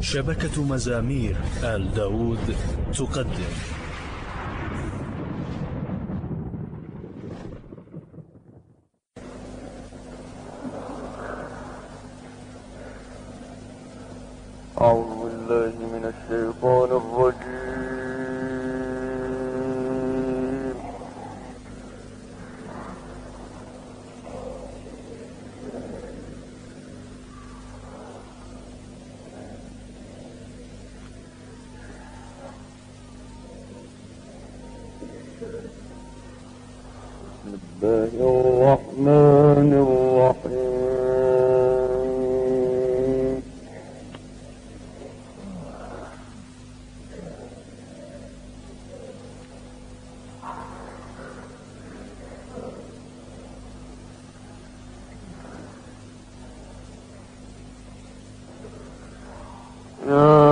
شبكة مزامير آل داود تقدم. Oh.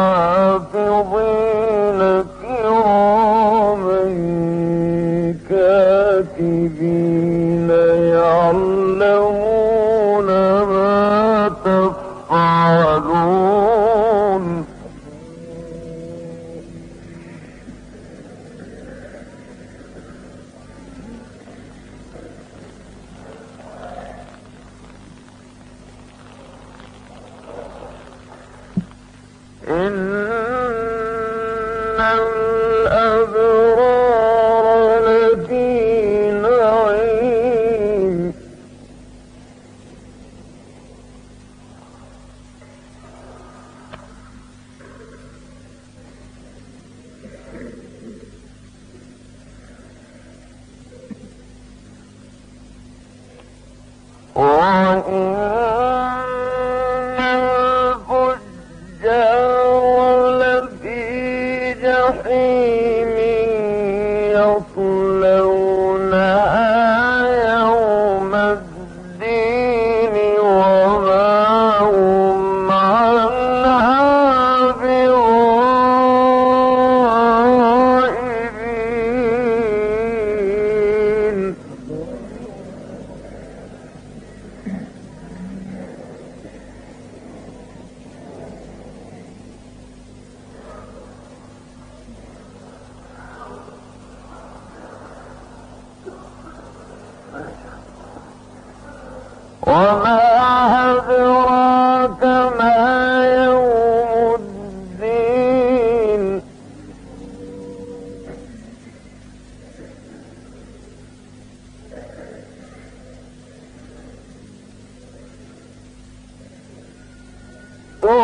الحافظين الكرام كاتبين. النار لفي جحيم.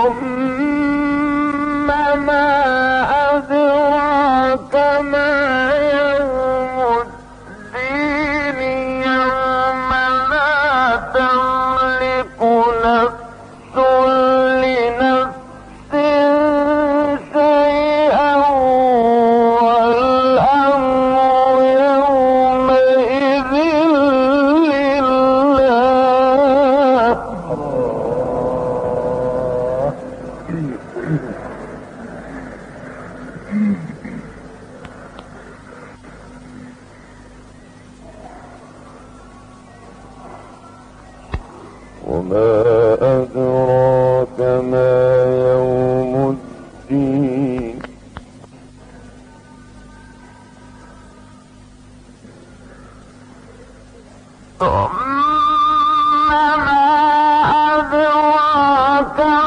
ثم ما أدراك ما أدراك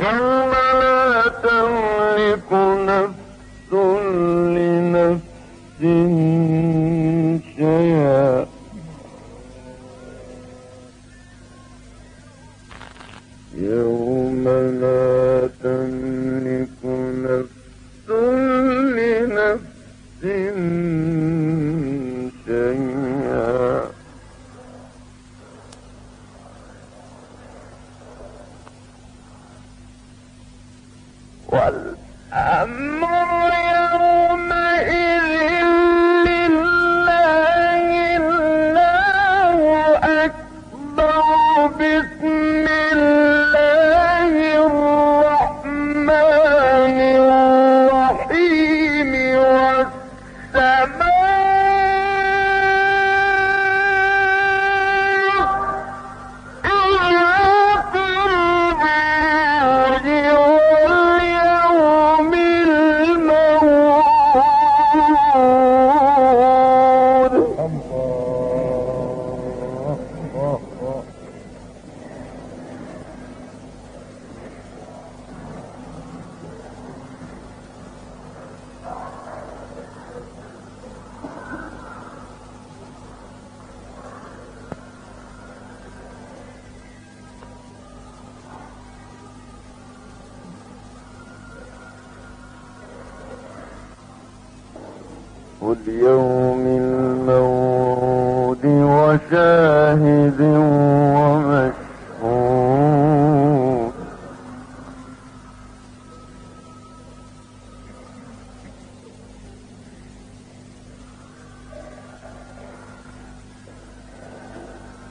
يوم لا تملك نفس لنفس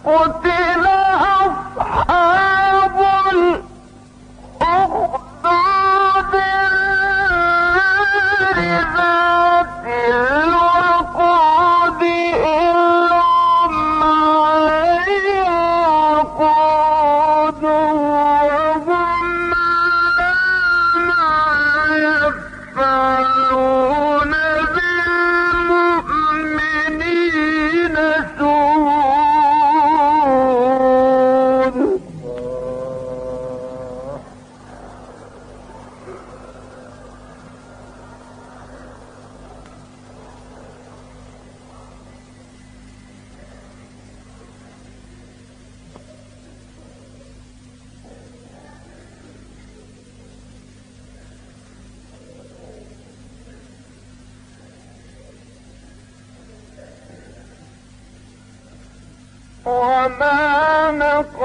قد وما نقول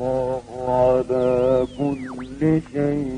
الله على كل شيء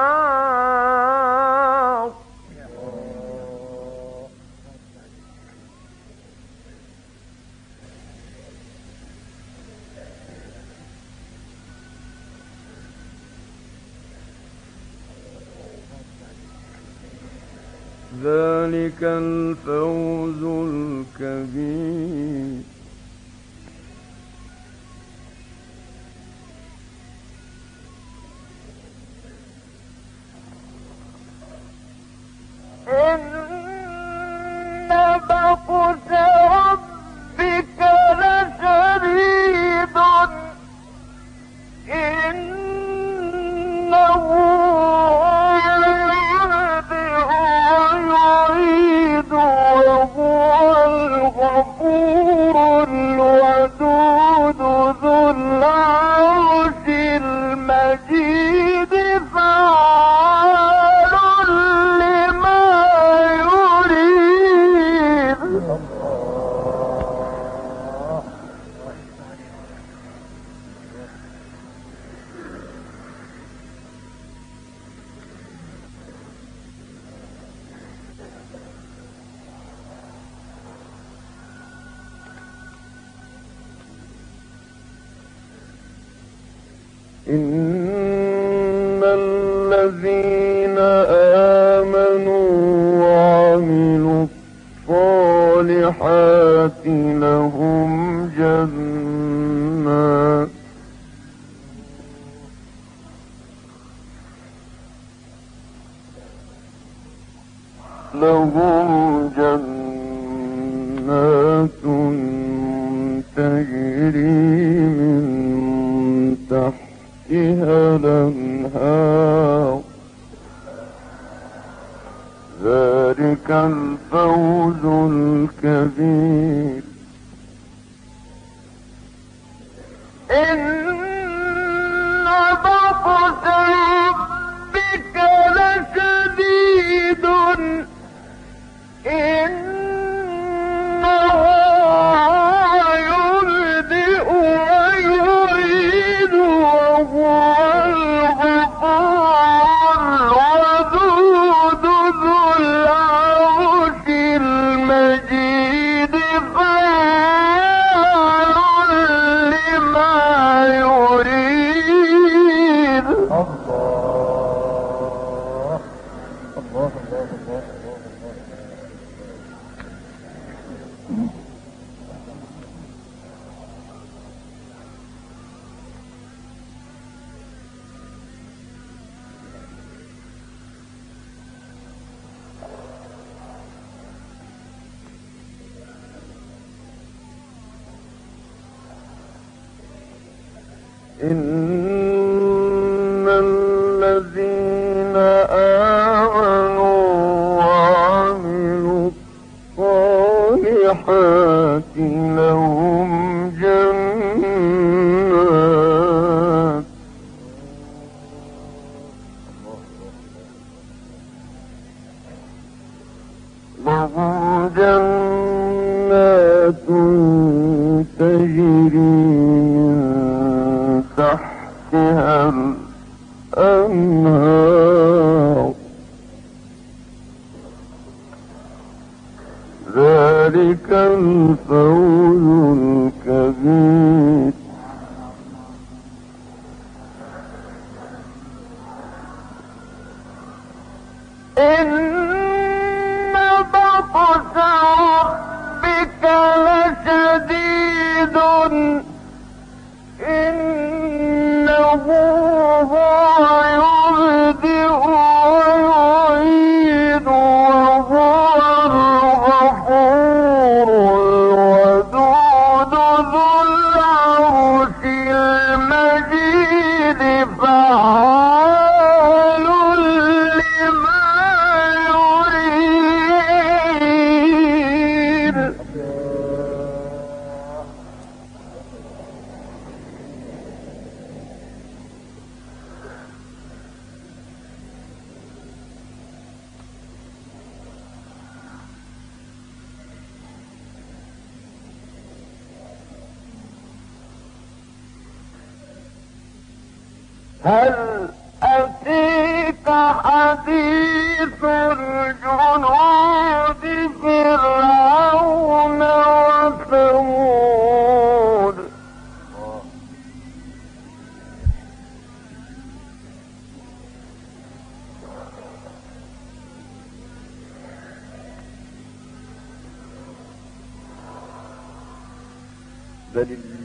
ذلك الفوز الكبير. إن وهو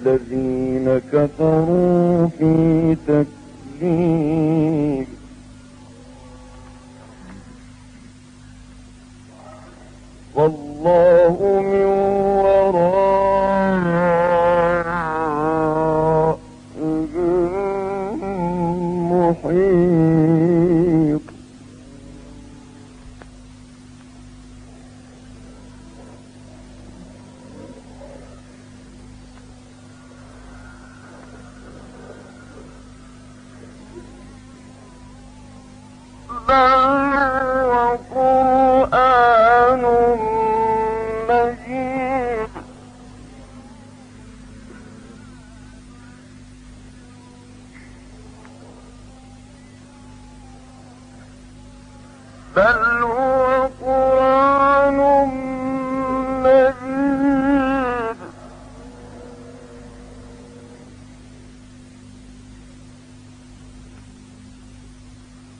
الذين كفروا في تكذيب. والله من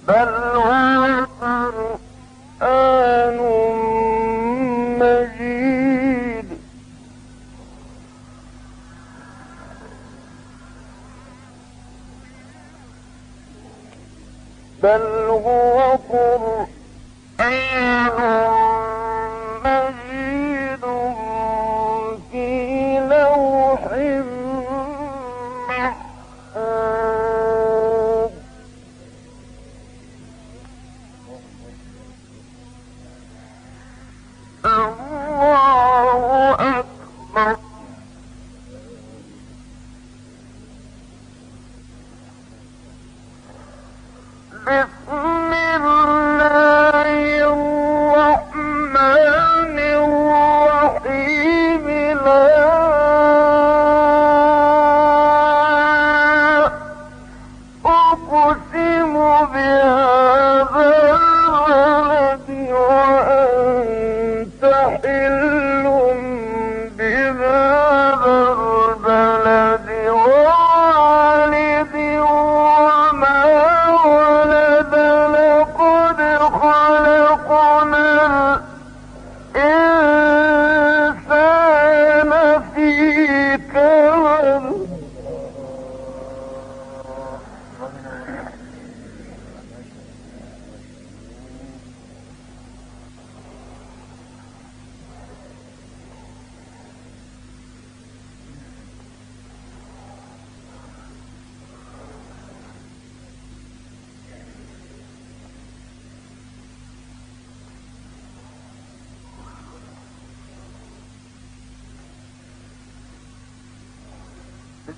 بل هم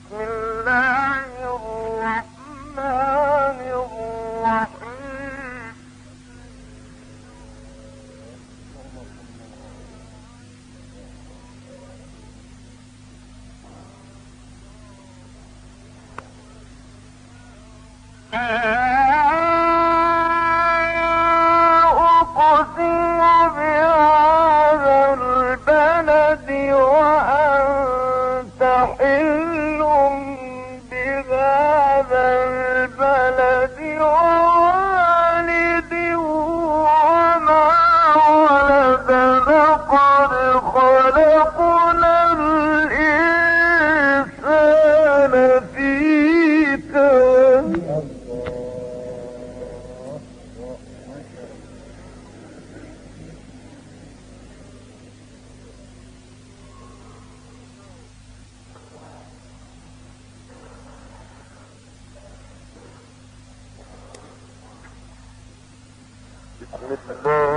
بسم الله with the ball.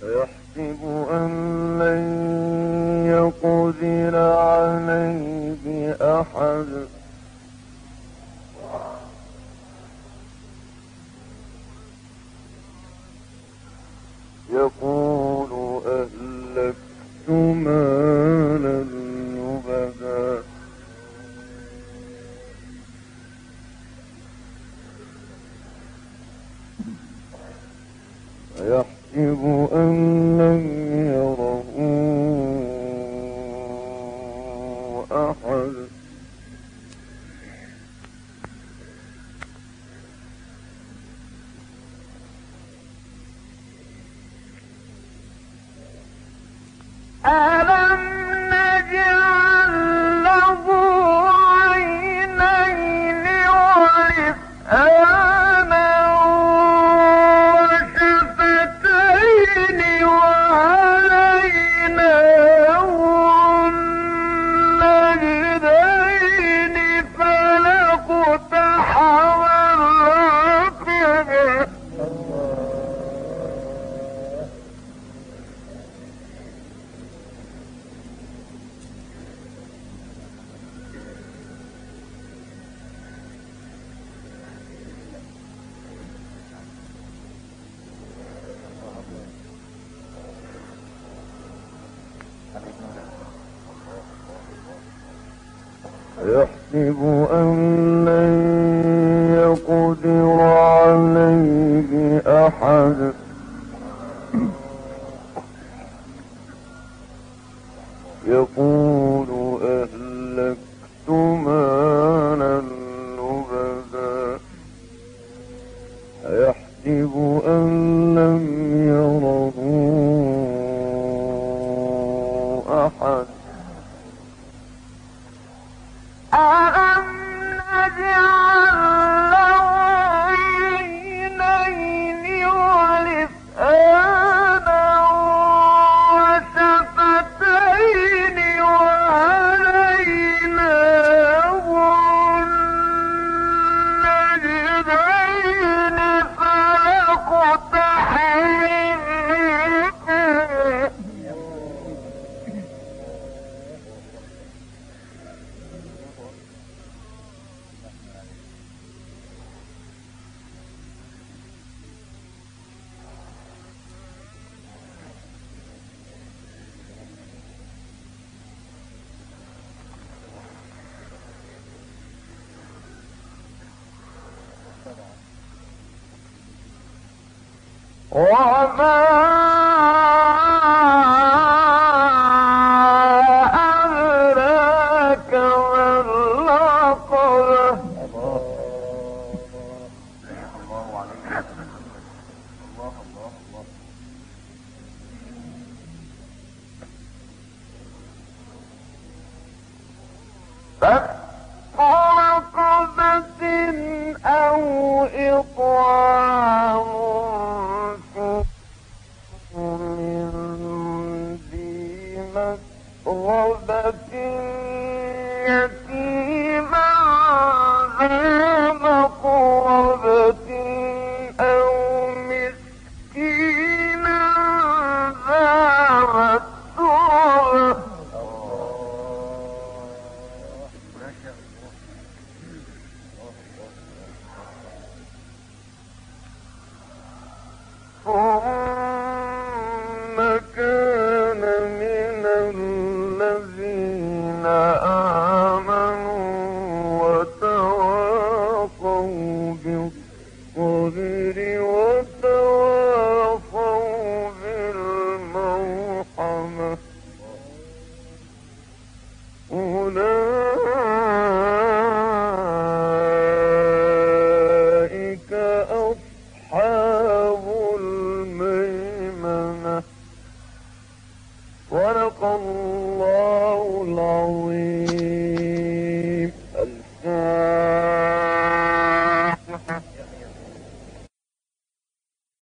فيحسب أن Ah! يقول أهلكت وما